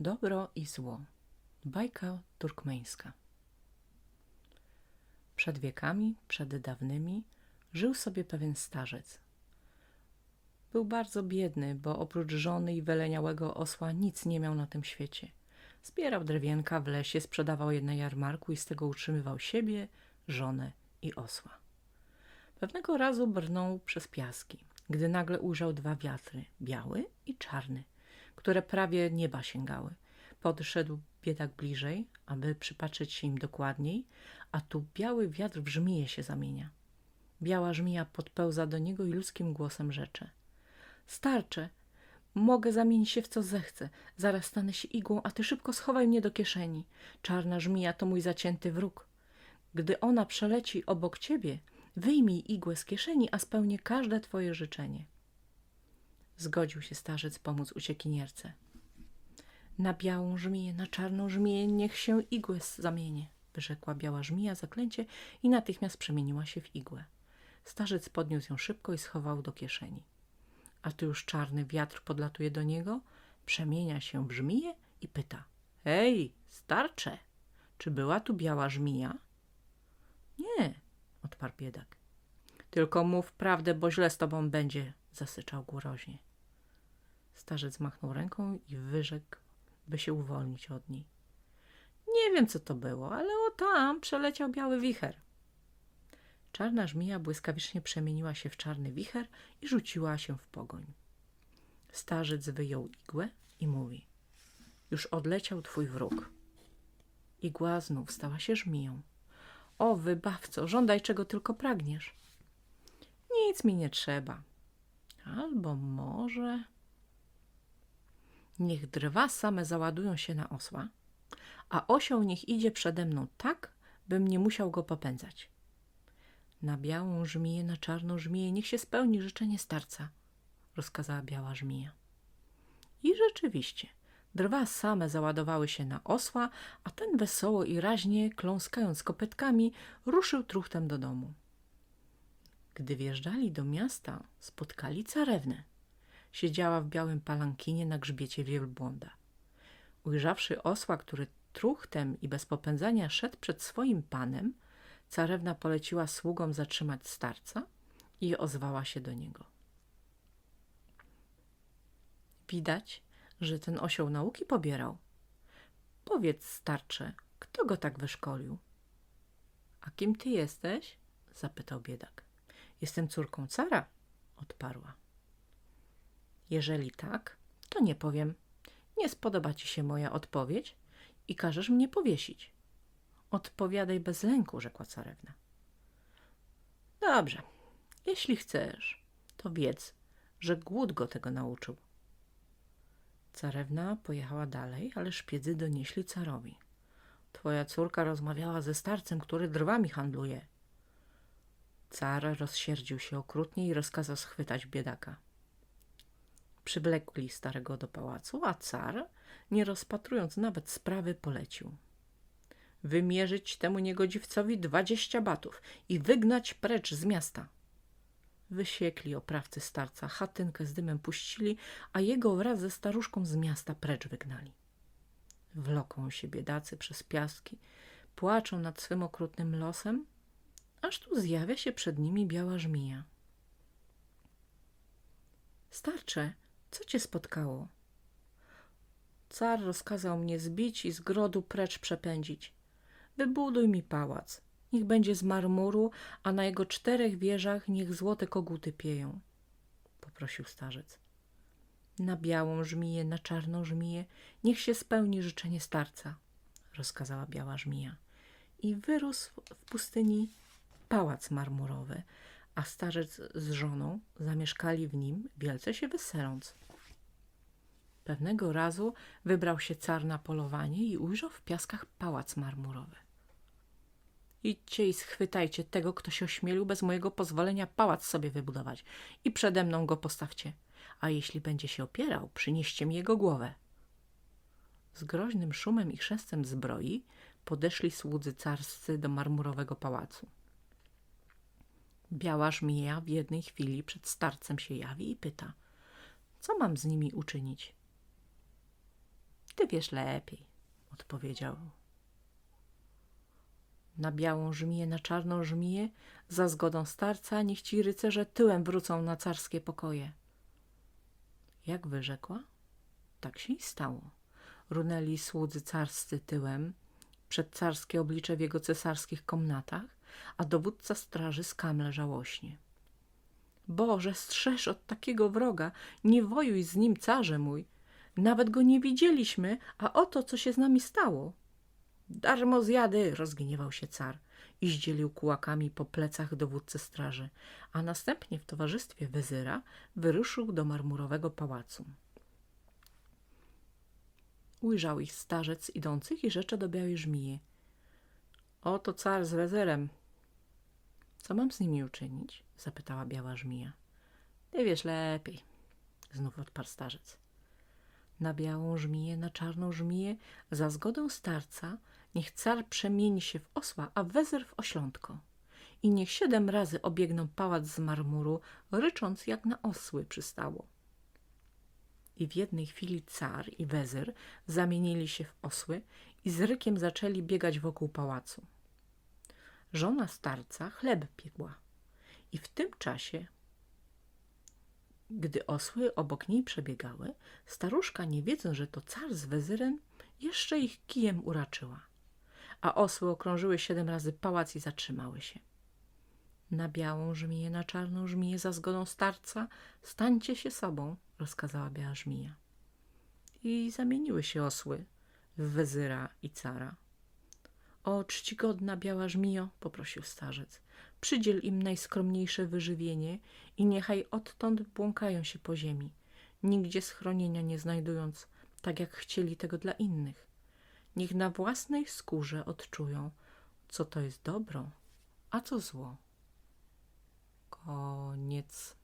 Dobro i zło. Bajka turkmeńska. Przed wiekami, przed dawnymi, żył sobie pewien starzec. Był bardzo biedny, bo oprócz żony i wyleniałego osła nic nie miał na tym świecie. Zbierał drewienka w lesie, sprzedawał je na jarmarku i z tego utrzymywał siebie, żonę i osła. Pewnego razu brnął przez piaski, gdy nagle ujrzał dwa wiatry, biały i czarny, które prawie nieba sięgały. Podszedł biedak bliżej, aby przypatrzeć się im dokładniej, a tu biały wiatr w żmiję się zamienia. Biała żmija podpełza do niego i ludzkim głosem rzecze. Starcze, mogę zamienić się w co zechcę. Zaraz stanę się igłą, a ty szybko schowaj mnie do kieszeni. Czarna żmija to mój zacięty wróg. Gdy ona przeleci obok ciebie, wyjmij igłę z kieszeni, a spełnię każde twoje życzenie. Zgodził się starzec pomóc uciekinierce. Na białą żmiję, na czarną żmiję, niech się igłę zamienie, wyrzekła biała żmija zaklęcie i natychmiast przemieniła się w igłę. Starzec podniósł ją szybko i schował do kieszeni. A tu już czarny wiatr podlatuje do niego, przemienia się w żmiję i pyta. Hej, starcze, czy była tu biała żmija? Nie, odparł biedak. Tylko mów prawdę, bo źle z tobą będzie, zasyczał groźnie. Starzec machnął ręką i wyrzekł, by się uwolnić od niej. Nie wiem, co to było, ale o tam przeleciał biały wicher. Czarna żmija błyskawicznie przemieniła się w czarny wicher i rzuciła się w pogoń. Starzec wyjął igłę i mówi – już odleciał twój wróg. Igła znów stała się żmiją. O, wybawco, żądaj czego tylko pragniesz. Nic mi nie trzeba. Albo może... Niech drwa same załadują się na osła, a osioł niech idzie przede mną tak, bym nie musiał go popędzać. Na białą żmiję, na czarną żmiję, niech się spełni życzenie starca, rozkazała biała żmija. I rzeczywiście, drwa same załadowały się na osła, a ten wesoło i raźnie, kląskając kopytkami, ruszył truchtem do domu. Gdy wjeżdżali do miasta, spotkali carewnę. Siedziała w białym palankinie na grzbiecie wielbłąda. Ujrzawszy osła, który truchtem i bez popędzania szedł przed swoim panem, carewna poleciła sługom zatrzymać starca i ozwała się do niego. Widać, że ten osioł nauki pobierał. Powiedz, starcze, kto go tak wyszkolił? A kim ty jesteś? zapytał biedak. Jestem córką cara, odparła. Jeżeli tak, to nie powiem. Nie spodoba ci się moja odpowiedź i każesz mnie powiesić. Odpowiadaj bez lęku, rzekła carewna. Dobrze, jeśli chcesz, to wiedz, że głód go tego nauczył. Carewna pojechała dalej, ale szpiedzy donieśli carowi. Twoja córka rozmawiała ze starcem, który drwami handluje. Car rozsierdził się okrutnie i rozkazał schwytać biedaka. Przywlekli starego do pałacu, a car, nie rozpatrując nawet sprawy, polecił. Wymierzyć temu niegodziwcowi dwadzieścia batów i wygnać precz z miasta. Wysiekli oprawcy starca, chatynkę z dymem puścili, a jego wraz ze staruszką z miasta precz wygnali. Wloką się biedacy przez piaski, płaczą nad swym okrutnym losem, aż tu zjawia się przed nimi biała żmija. Starcze, co cię spotkało? Car rozkazał mnie zbić i z grodu precz przepędzić. Wybuduj mi pałac. Niech będzie z marmuru, a na jego czterech wieżach niech złote koguty pieją. Poprosił starzec. Na białą żmiję, na czarną żmiję, niech się spełni życzenie starca, rozkazała biała żmija. I wyrósł w pustyni pałac marmurowy, a starzec z żoną zamieszkali w nim, wielce się weseląc. Pewnego razu wybrał się car na polowanie i ujrzał w piaskach pałac marmurowy. Idźcie i schwytajcie tego, kto się ośmielił bez mojego pozwolenia pałac sobie wybudować i przede mną go postawcie, a jeśli będzie się opierał, przynieście mi jego głowę. Z groźnym szumem i chrzestem zbroi podeszli słudzy carscy do marmurowego pałacu. Biała żmija w jednej chwili przed starcem się jawi i pyta, co mam z nimi uczynić? Ty wiesz lepiej, odpowiedział. Na białą żmiję, na czarną żmiję, za zgodą starca, niech ci rycerze tyłem wrócą na carskie pokoje. Jak wyrzekła, tak się i stało. Runęli słudzy carscy tyłem, przed carskie oblicze w jego cesarskich komnatach, a dowódca straży skamle żałośnie. Boże, strzeż od takiego wroga, nie wojuj z nim, carze mój. Nawet go nie widzieliśmy, a oto, co się z nami stało. Darmo zjady, rozgniewał się car i zdzielił kułakami po plecach dowódcy straży, a następnie w towarzystwie wezyra wyruszył do marmurowego pałacu. Ujrzał ich starzec idących i rzecze do białej żmiji. Oto car z wezyrem. Co mam z nimi uczynić? zapytała biała żmija. Ty wiesz lepiej, znów odparł starzec. Na białą żmiję, na czarną żmiję, za zgodą starca, niech car przemieni się w osła, a wezyr w oślątko. I niech siedem razy obiegną pałac z marmuru, rycząc jak na osły przystało. I w jednej chwili car i wezyr zamienili się w osły i z rykiem zaczęli biegać wokół pałacu. Żona starca chleb piekła i w tym czasie, gdy osły obok niej przebiegały, staruszka, nie wiedząc, że to car z wezyrem, jeszcze ich kijem uraczyła. A osły okrążyły siedem razy pałac i zatrzymały się. Na białą żmiję, na czarną żmiję, za zgodą starca, stańcie się sobą, rozkazała biała żmija. I zamieniły się osły w wezyra i cara. O, czcigodna biała żmijo, poprosił starzec, przydziel im najskromniejsze wyżywienie i niechaj odtąd błąkają się po ziemi, nigdzie schronienia nie znajdując, tak jak chcieli tego dla innych. Niech na własnej skórze odczują, co to jest dobro, a co zło. Koniec.